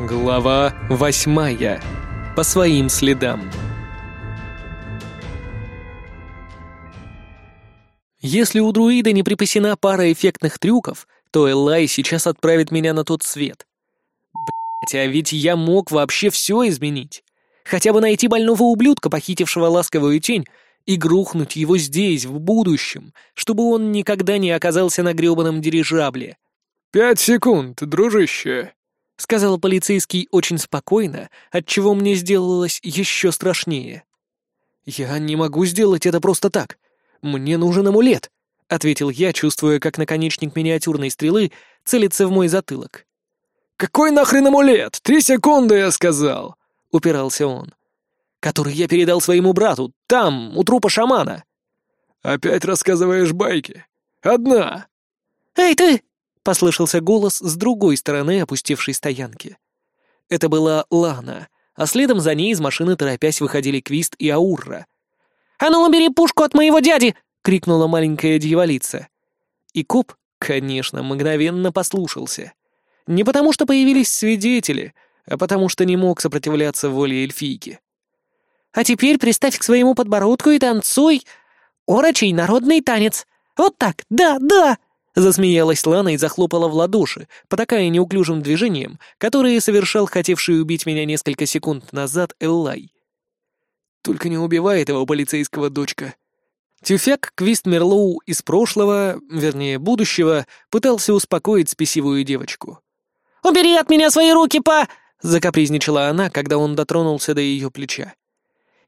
Глава восьмая. По своим следам. Если у друида не припасена пара эффектных трюков, то Элай сейчас отправит меня на тот свет. Блять, а ведь я мог вообще все изменить. Хотя бы найти больного ублюдка, похитившего ласковую тень, и грухнуть его здесь, в будущем, чтобы он никогда не оказался на грёбаном дирижабле. «Пять секунд, дружище!» Сказал полицейский очень спокойно, отчего мне сделалось еще страшнее. «Я не могу сделать это просто так. Мне нужен амулет», — ответил я, чувствуя, как наконечник миниатюрной стрелы целится в мой затылок. «Какой нахрен амулет? Три секунды, я сказал!» — упирался он. «Который я передал своему брату, там, у трупа шамана». «Опять рассказываешь байки? Одна!» «Эй ты!» Послышался голос с другой стороны опустевшей стоянки. Это была Лана, а следом за ней из машины торопясь выходили Квист и Аурра. «А ну, убери пушку от моего дяди!» — крикнула маленькая дьяволица. И коп, конечно, мгновенно послушался. Не потому что появились свидетели, а потому что не мог сопротивляться воле эльфийки. «А теперь приставь к своему подбородку и танцуй! Орочий народный танец! Вот так, да, да!» Засмеялась Лана и захлопала в ладоши, потакая неуклюжим движением, которое совершал хотевший убить меня несколько секунд назад Эллай. «Только не убивай этого полицейского дочка», Тюфяк Квист Мерлоу из прошлого, вернее, будущего, пытался успокоить спесивую девочку. «Убери от меня свои руки, па!» — закапризничала она, когда он дотронулся до ее плеча.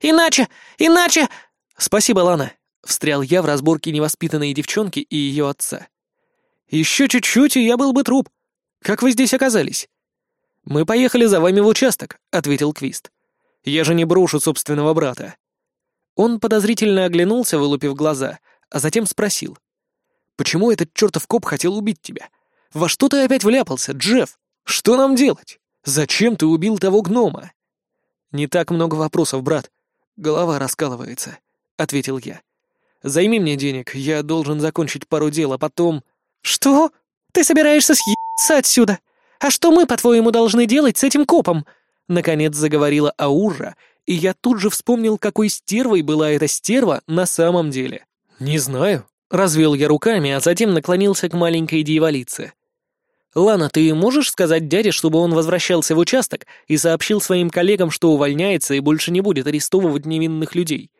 «Иначе! Иначе!» «Спасибо, Лана!» — встрял я в разборке невоспитанной девчонки и ее отца. Еще чуть-чуть, и я был бы труп. Как вы здесь оказались?» «Мы поехали за вами в участок», — ответил Квист. «Я же не брошу собственного брата». Он подозрительно оглянулся, вылупив глаза, а затем спросил. «Почему этот чертов коп хотел убить тебя? Во что ты опять вляпался, Джефф? Что нам делать? Зачем ты убил того гнома?» «Не так много вопросов, брат. Голова раскалывается», — ответил я. «Займи мне денег, я должен закончить пару дел, а потом...» «Что? Ты собираешься съебаться отсюда? А что мы, по-твоему, должны делать с этим копом?» Наконец заговорила Аура, и я тут же вспомнил, какой стервой была эта стерва на самом деле. «Не знаю», — развел я руками, а затем наклонился к маленькой дьяволице. «Лана, ты можешь сказать дяде, чтобы он возвращался в участок и сообщил своим коллегам, что увольняется и больше не будет арестовывать невинных людей?»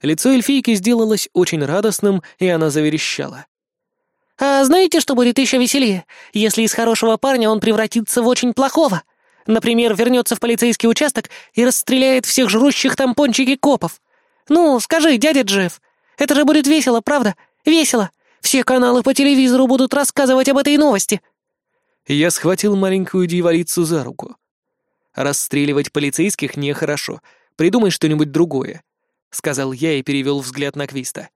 Лицо эльфийки сделалось очень радостным, и она заверещала. А знаете, что будет еще веселее? Если из хорошего парня он превратится в очень плохого. Например, вернется в полицейский участок и расстреляет всех жрущих там пончики копов. Ну, скажи, дядя Джефф, это же будет весело, правда? Весело. Все каналы по телевизору будут рассказывать об этой новости. Я схватил маленькую дьяволицу за руку. Расстреливать полицейских нехорошо. Придумай что-нибудь другое, сказал я и перевел взгляд на Квиста.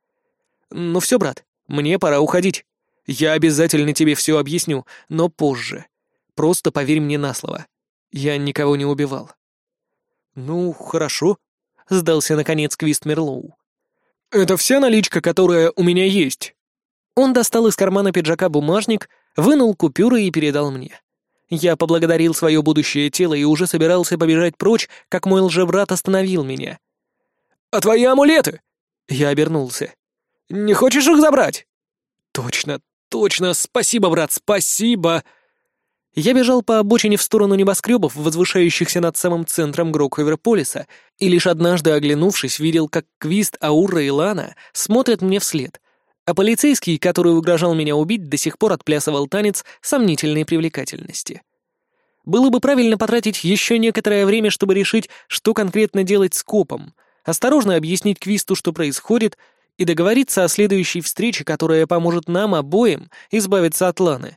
Ну все, брат, мне пора уходить. Я обязательно тебе все объясню, но позже. Просто поверь мне на слово. Я никого не убивал». «Ну, хорошо», — сдался наконец Квист Мерлоу. «Это вся наличка, которая у меня есть». Он достал из кармана пиджака бумажник, вынул купюры и передал мне. Я поблагодарил свое будущее тело и уже собирался побежать прочь, как мой лжебрат остановил меня. «А твои амулеты?» Я обернулся. «Не хочешь их забрать?» «Точно, Точно, спасибо, брат, спасибо!» Я бежал по обочине в сторону небоскребов, возвышающихся над самым центром Грокхеверполиса, и лишь однажды оглянувшись, видел, как Квист, Аура и Лана смотрят мне вслед, а полицейский, который угрожал меня убить, до сих пор отплясывал танец сомнительной привлекательности. Было бы правильно потратить еще некоторое время, чтобы решить, что конкретно делать с копом, осторожно объяснить Квисту, что происходит — и договориться о следующей встрече, которая поможет нам обоим избавиться от Ланы.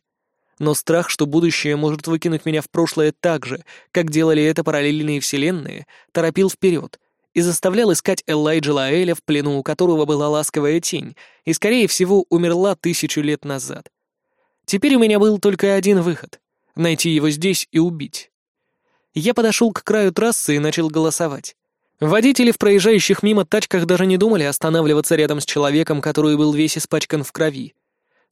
Но страх, что будущее может выкинуть меня в прошлое так же, как делали это параллельные вселенные, торопил вперед и заставлял искать Элайджа Лаэля, в плену у которого была ласковая тень, и, скорее всего, умерла тысячу лет назад. Теперь у меня был только один выход — найти его здесь и убить. Я подошел к краю трассы и начал голосовать. Водители в проезжающих мимо тачках даже не думали останавливаться рядом с человеком, который был весь испачкан в крови.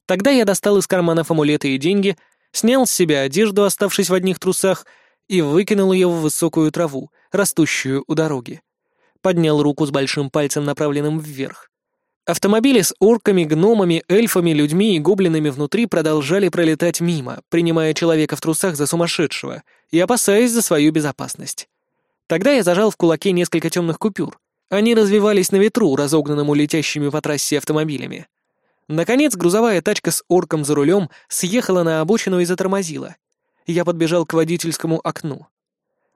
Тогда я достал из карманов амулеты и деньги, снял с себя одежду, оставшись в одних трусах, и выкинул ее в высокую траву, растущую у дороги. Поднял руку с большим пальцем, направленным вверх. Автомобили с орками, гномами, эльфами, людьми и гоблинами внутри продолжали пролетать мимо, принимая человека в трусах за сумасшедшего и опасаясь за свою безопасность. Тогда я зажал в кулаке несколько темных купюр. Они развивались на ветру, разогнанному летящими по трассе автомобилями. Наконец, грузовая тачка с орком за рулем съехала на обочину и затормозила. Я подбежал к водительскому окну.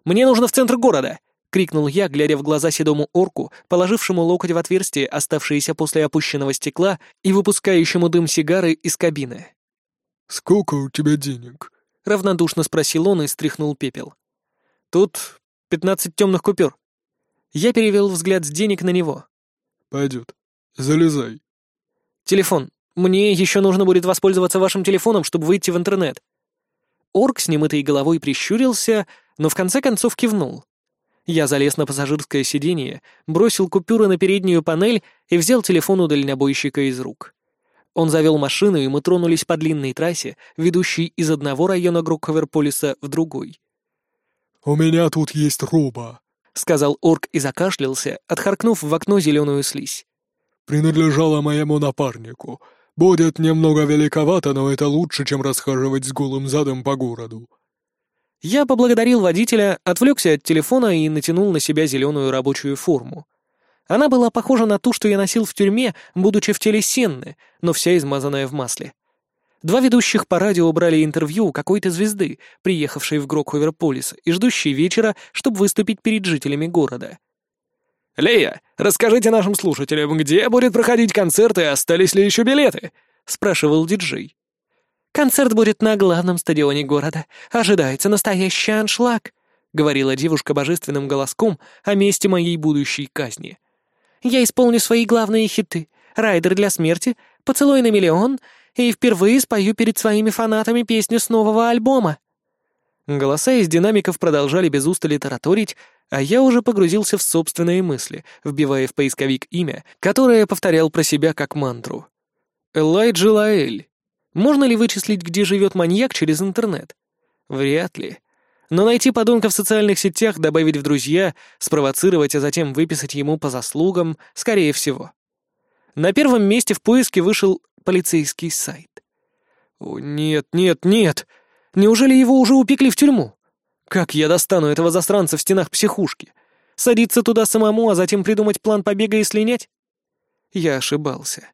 «Мне нужно в центр города!» — крикнул я, глядя в глаза седому орку, положившему локоть в отверстие, оставшееся после опущенного стекла и выпускающему дым сигары из кабины. «Сколько у тебя денег?» — равнодушно спросил он и стряхнул пепел. «Тут пятнадцать темных купюр. Я перевел взгляд с денег на него. «Пойдет. Залезай». «Телефон. Мне еще нужно будет воспользоваться вашим телефоном, чтобы выйти в интернет». Орк с немытой головой прищурился, но в конце концов кивнул. Я залез на пассажирское сиденье, бросил купюры на переднюю панель и взял телефон у дальнобойщика из рук. Он завел машину, и мы тронулись по длинной трассе, ведущей из одного района Грукховерполиса в другой. У меня тут есть роба», — сказал орк и закашлялся, отхаркнув в окно зеленую слизь. «Принадлежала моему напарнику. Будет немного великовато, но это лучше, чем расхаживать с голым задом по городу». Я поблагодарил водителя, отвлекся от телефона и натянул на себя зеленую рабочую форму. Она была похожа на ту, что я носил в тюрьме, будучи в теле сенны, но вся измазанная в масле. Два ведущих по радио брали интервью у какой-то звезды, приехавшей в Грок Ховерполис и ждущей вечера, чтобы выступить перед жителями города. «Лея, расскажите нашим слушателям, где будет проходить концерт и остались ли еще билеты?» — спрашивал диджей. «Концерт будет на главном стадионе города. Ожидается настоящий аншлаг», — говорила девушка божественным голоском о месте моей будущей казни. «Я исполню свои главные хиты. «Райдер для смерти», «Поцелуй на миллион» и впервые спою перед своими фанатами песню с нового альбома». Голоса из динамиков продолжали без устали тараторить, а я уже погрузился в собственные мысли, вбивая в поисковик имя, которое повторял про себя как мантру. Элайджи Лаэль. Можно ли вычислить, где живет маньяк через интернет? Вряд ли. Но найти подонка в социальных сетях, добавить в друзья, спровоцировать, а затем выписать ему по заслугам, скорее всего. На первом месте в поиске вышел полицейский сайт. «О, нет, нет, нет! Неужели его уже упекли в тюрьму? Как я достану этого застранца в стенах психушки? Садиться туда самому, а затем придумать план побега и слинять?» Я ошибался.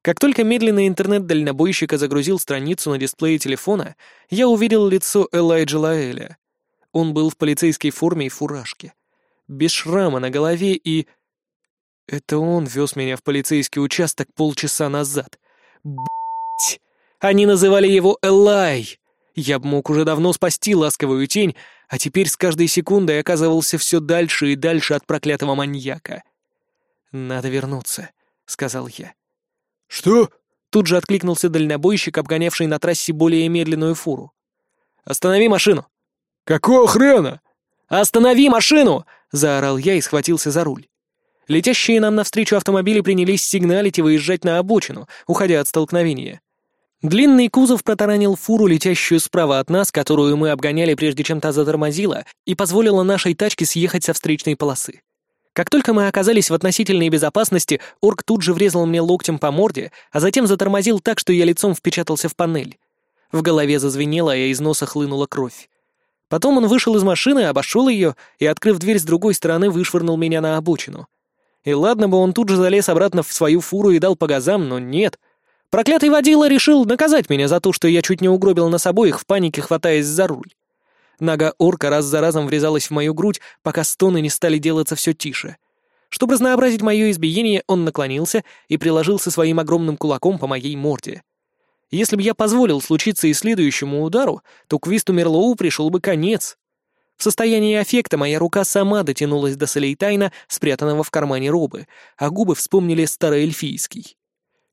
Как только медленный интернет дальнобойщика загрузил страницу на дисплее телефона, я увидел лицо Элайджа Лаэля. Он был в полицейской форме и фуражке. Без шрама на голове и... Это он вез меня в полицейский участок полчаса назад — они называли его Элай. Я мог уже давно спасти ласковую тень, а теперь с каждой секундой оказывался все дальше и дальше от проклятого маньяка. «Надо вернуться», — сказал я. «Что?» — тут же откликнулся дальнобойщик, обгонявший на трассе более медленную фуру. «Останови машину!» «Какого хрена?» «Останови машину!» — заорал я и схватился за руль. Летящие нам навстречу автомобили принялись сигналить и выезжать на обочину, уходя от столкновения. Длинный кузов протаранил фуру, летящую справа от нас, которую мы обгоняли, прежде чем та затормозила, и позволила нашей тачке съехать со встречной полосы. Как только мы оказались в относительной безопасности, орк тут же врезал мне локтем по морде, а затем затормозил так, что я лицом впечатался в панель. В голове зазвенело, а из носа хлынула кровь. Потом он вышел из машины, обошел ее и, открыв дверь с другой стороны, вышвырнул меня на обочину. И ладно бы он тут же залез обратно в свою фуру и дал по газам, но нет — Проклятый водила решил наказать меня за то, что я чуть не угробил нас обоих в панике, хватаясь за руль. Нога орка раз за разом врезалась в мою грудь, пока стоны не стали делаться все тише. Чтобы разнообразить мое избиение, он наклонился и приложился своим огромным кулаком по моей морде. Если бы я позволил случиться и следующему удару, то Квисту Мерлоу пришел бы конец. В состоянии аффекта моя рука сама дотянулась до Солейтайна, спрятанного в кармане робы, а губы вспомнили староэльфийский.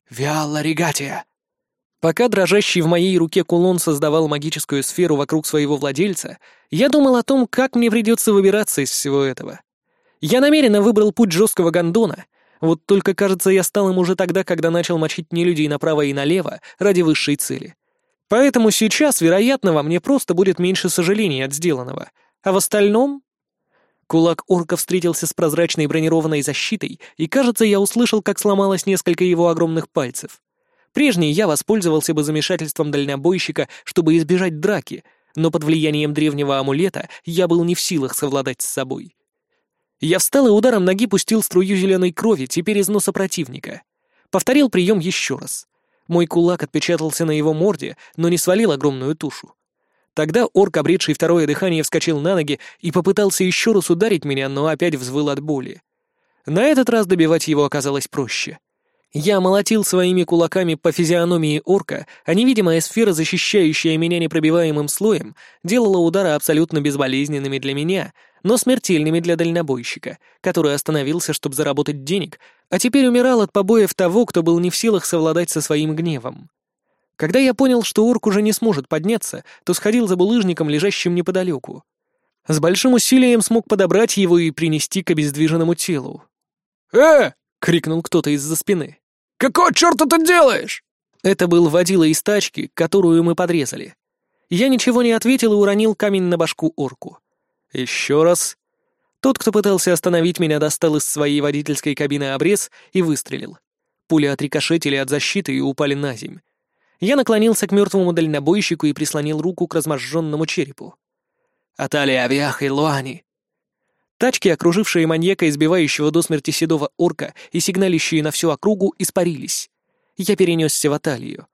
Вяло регатия!» Пока дрожащий в моей руке кулон создавал магическую сферу вокруг своего владельца, я думал о том, как мне придется выбираться из всего этого. Я намеренно выбрал путь жесткого гондона, вот только, кажется, я стал им уже тогда, когда начал мочить не людей направо и налево ради высшей цели. Поэтому сейчас, вероятно, во мне просто будет меньше сожалений от сделанного, а в остальном Кулак орка встретился с прозрачной бронированной защитой, и, кажется, я услышал, как сломалось несколько его огромных пальцев. Прежний я воспользовался бы замешательством дальнобойщика, чтобы избежать драки, но под влиянием древнего амулета я был не в силах совладать с собой. Я встал и ударом ноги пустил струю зеленой крови, теперь из носа противника. Повторил прием еще раз. Мой кулак отпечатался на его морде, но не свалил огромную тушу. Тогда орк, обретший второе дыхание, вскочил на ноги и попытался еще раз ударить меня, но опять взвыл от боли. На этот раз добивать его оказалось проще. Я молотил своими кулаками по физиономии орка, а невидимая сфера, защищающая меня непробиваемым слоем, делала удары абсолютно безболезненными для меня, но смертельными для дальнобойщика, который остановился, чтобы заработать денег, а теперь умирал от побоев того, кто был не в силах совладать со своим гневом. Когда я понял, что орк уже не сможет подняться, то сходил за булыжником, лежащим неподалеку. С большим усилием смог подобрать его и принести к обездвиженному телу. «Э!» — крикнул кто-то из-за спины. «Какого черта ты делаешь?» Это был водила из тачки, которую мы подрезали. Я ничего не ответил и уронил камень на башку орку. «Еще раз!» Тот, кто пытался остановить меня, достал из своей водительской кабины обрез и выстрелил. Пули отрикошетили от защиты и упали на земь. Я наклонился к мертвому дальнобойщику и прислонил руку к разможженному черепу. «Аталия Авиаха и Луани!» Тачки, окружившие маньяка, избивающего до смерти седого орка и сигналищие на всю округу, испарились. Я перенесся в Аталию.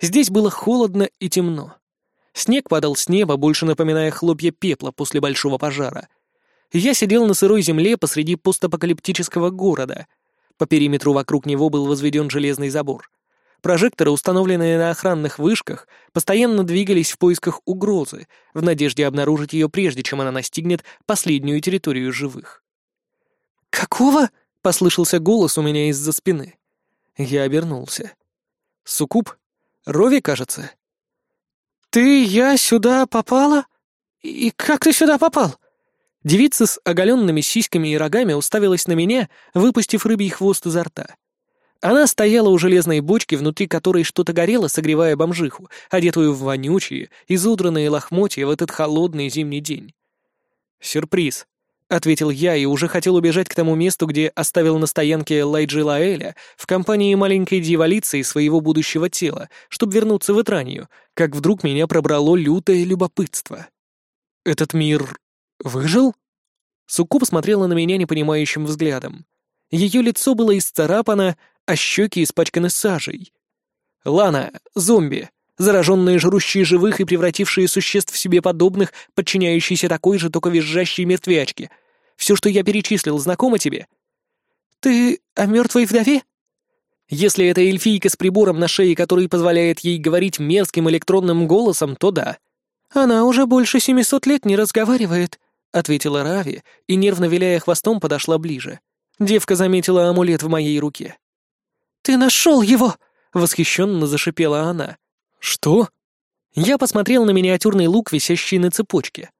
Здесь было холодно и темно. Снег падал с неба, больше напоминая хлопья пепла после большого пожара. Я сидел на сырой земле посреди постапокалиптического города. По периметру вокруг него был возведен железный забор — Прожекторы, установленные на охранных вышках, постоянно двигались в поисках угрозы, в надежде обнаружить ее прежде, чем она настигнет последнюю территорию живых. «Какого?» — послышался голос у меня из-за спины. Я обернулся. «Суккуб? Рови, кажется?» «Ты, я сюда попала? И как ты сюда попал?» Девица с оголенными сиськами и рогами уставилась на меня, выпустив рыбий хвост изо рта. Она стояла у железной бочки, внутри которой что-то горело, согревая бомжиху, одетую в вонючие, изудранные лохмотья в этот холодный зимний день. «Сюрприз», — ответил я и уже хотел убежать к тому месту, где оставил на стоянке Лайджи Лаэля в компании маленькой дьяволицы своего будущего тела, чтобы вернуться в Итранию, как вдруг меня пробрало лютое любопытство. «Этот мир выжил?» Суккуб смотрела на меня непонимающим взглядом. Ее лицо было исцарапано, а щеки испачканы сажей. Лана, зомби, зараженные жрущие живых и превратившие существ в себе подобных, подчиняющиеся такой же только визжащей мертвячке. Все, что я перечислил, знакомо тебе? Ты о мертвой вдове? Если это эльфийка с прибором на шее, который позволяет ей говорить мерзким электронным голосом, то да. Она уже больше 700 лет не разговаривает, ответила Рави и, нервно виляя хвостом, подошла ближе. Девка заметила амулет в моей руке. «Ты нашел его!» — восхищенно зашипела она. «Что?» Я посмотрел на миниатюрный лук, висящий на цепочке.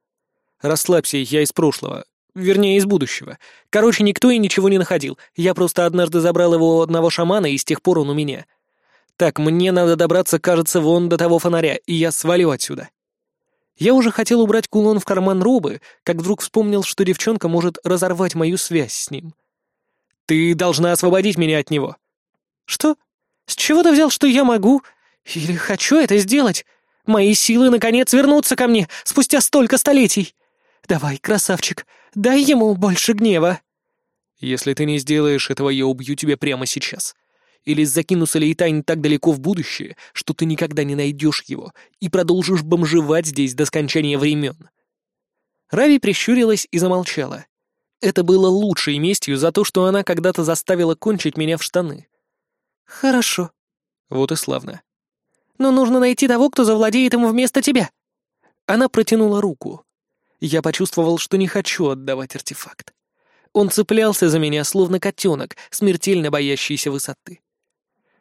«Расслабься, я из прошлого. Вернее, из будущего. Короче, никто и ничего не находил. Я просто однажды забрал его у одного шамана, и с тех пор он у меня. Так, мне надо добраться, кажется, вон до того фонаря, и я свалю отсюда». Я уже хотел убрать кулон в карман Робы, как вдруг вспомнил, что девчонка может разорвать мою связь с ним. «Ты должна освободить меня от него», «Что? С чего ты взял, что я могу? Или хочу это сделать? Мои силы, наконец, вернутся ко мне спустя столько столетий! Давай, красавчик, дай ему больше гнева!» «Если ты не сделаешь этого, я убью тебя прямо сейчас. Или закину Салейтайн так далеко в будущее, что ты никогда не найдешь его и продолжишь бомжевать здесь до скончания времен». Рави прищурилась и замолчала. Это было лучшей местью за то, что она когда-то заставила кончить меня в штаны. «Хорошо». «Вот и славно». «Но нужно найти того, кто завладеет ему вместо тебя». Она протянула руку. Я почувствовал, что не хочу отдавать артефакт. Он цеплялся за меня, словно котенок, смертельно боящийся высоты.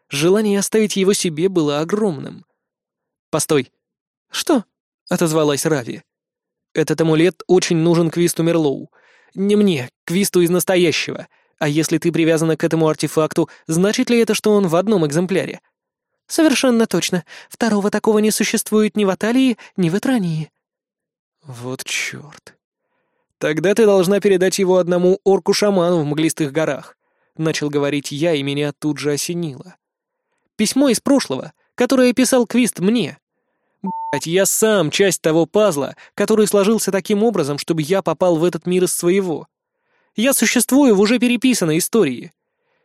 Желание оставить его себе было огромным. «Постой!» «Что?» — отозвалась Рави. «Этот амулет очень нужен Квисту Мерлоу. Не мне, Квисту из настоящего. А если ты привязана к этому артефакту, значит ли это, что он в одном экземпляре? Совершенно точно. Второго такого не существует ни в Аталии, ни в Этрании. Вот чёрт. Тогда ты должна передать его одному орку-шаману в Мглистых горах. Начал говорить я, и меня тут же осенило. Письмо из прошлого, которое писал Квист мне. Блять, я сам часть того пазла, который сложился таким образом, чтобы я попал в этот мир из своего — я существую в уже переписанной истории.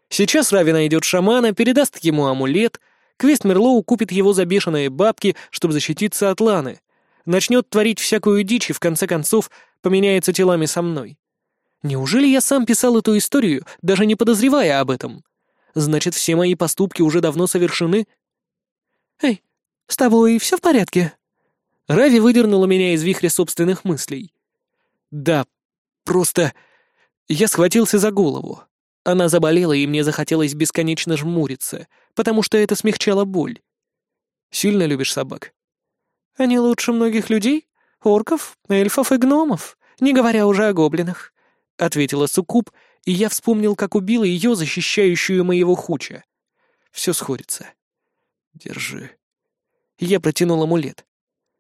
Сейчас Рави найдет шамана, передаст ему амулет, Квест Мерлоу купит его за бешеные бабки, чтобы защититься от Ланы. Начнет творить всякую дичь и, в конце концов, поменяется телами со мной. Неужели я сам писал эту историю, даже не подозревая об этом? Значит, все мои поступки уже давно совершены? Эй, с тобой все в порядке? Рави выдернула меня из вихря собственных мыслей. Да, просто... Я схватился за голову. Она заболела, и мне захотелось бесконечно жмуриться, потому что это смягчало боль. Сильно любишь собак? Они лучше многих людей, орков, эльфов и гномов, не говоря уже о гоблинах, — ответила Сукуб, и я вспомнил, как убила ее, защищающую моего хуча. Все сходится. Держи. Я протянул амулет.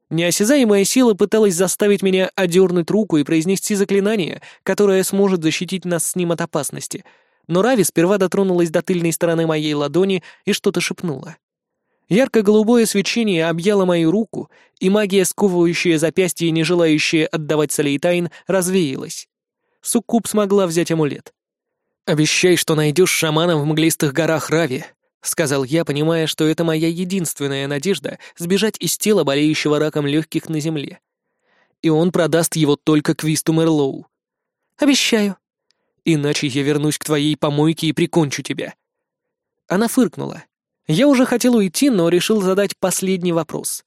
Неосязаемая сила пыталась заставить меня одернуть руку и произнести заклинание, которое сможет защитить нас с ним от опасности. Но Рави сперва дотронулась до тыльной стороны моей ладони и что-то шепнула. Ярко-голубое свечение объяло мою руку, и магия, сковывающая запястье и не желающая отдавать Салейтайн, развеялась. Суккуб смогла взять амулет. «Обещай, что найдешь шамана в мглистых горах Рави», Сказал я, понимая, что это моя единственная надежда сбежать из тела болеющего раком легких на земле. И он продаст его только Квисту Мерлоу. «Обещаю. Иначе я вернусь к твоей помойке и прикончу тебя». Она фыркнула. Я уже хотел уйти, но решил задать последний вопрос.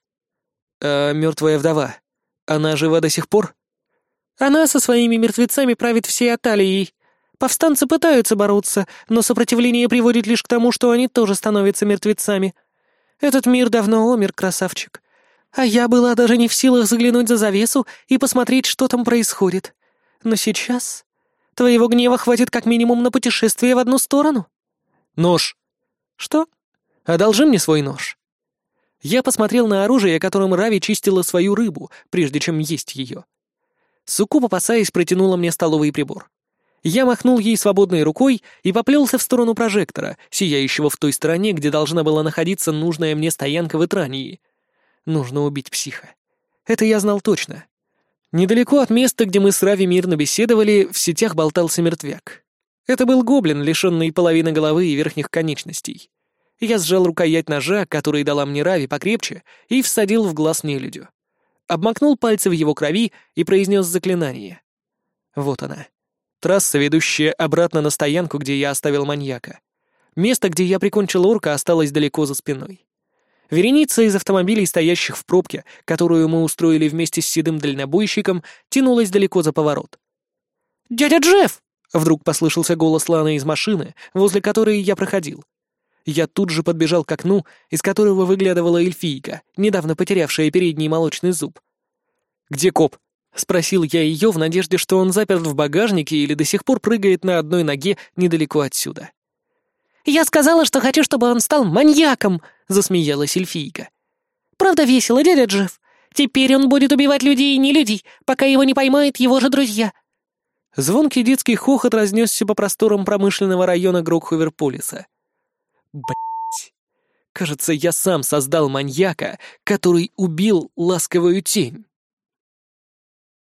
«А мертвая вдова, она жива до сих пор?» «Она со своими мертвецами правит всей Аталией», Повстанцы пытаются бороться, но сопротивление приводит лишь к тому, что они тоже становятся мертвецами. Этот мир давно умер, красавчик. А я была даже не в силах заглянуть за завесу и посмотреть, что там происходит. Но сейчас твоего гнева хватит как минимум на путешествие в одну сторону. Нож. Что? Одолжи мне свой нож. Я посмотрел на оружие, которым Рави чистила свою рыбу, прежде чем есть ее. Сукуп, опасаясь, протянула мне столовый прибор. Я махнул ей свободной рукой и поплелся в сторону прожектора, сияющего в той стороне, где должна была находиться нужная мне стоянка в Итрании. Нужно убить психа. Это я знал точно. Недалеко от места, где мы с Рави мирно беседовали, в сетях болтался мертвяк. Это был гоблин, лишенный половины головы и верхних конечностей. Я сжал рукоять ножа, который дала мне Рави, покрепче, и всадил в глаз нелюдю. Обмакнул пальцы в его крови и произнес заклинание. Вот она, Трасса, ведущая обратно на стоянку, где я оставил маньяка. Место, где я прикончил орка, осталось далеко за спиной. Вереница из автомобилей, стоящих в пробке, которую мы устроили вместе с седым дальнобойщиком, тянулась далеко за поворот. «Дядя Джефф!» — вдруг послышался голос Ланы из машины, возле которой я проходил. Я тут же подбежал к окну, из которого выглядывала эльфийка, недавно потерявшая передний молочный зуб. «Где коп?» Спросил я ее в надежде, что он заперт в багажнике или до сих пор прыгает на одной ноге недалеко отсюда. «Я сказала, что хочу, чтобы он стал маньяком!» — засмеялась эльфийка. «Правда весело, дядя Джефф. Теперь он будет убивать людей и не людей, пока его не поймают его же друзья». Звонкий детский хохот разнесся по просторам промышленного района Грокховерполиса. Блять. Кажется, я сам создал маньяка, который убил ласковую тень.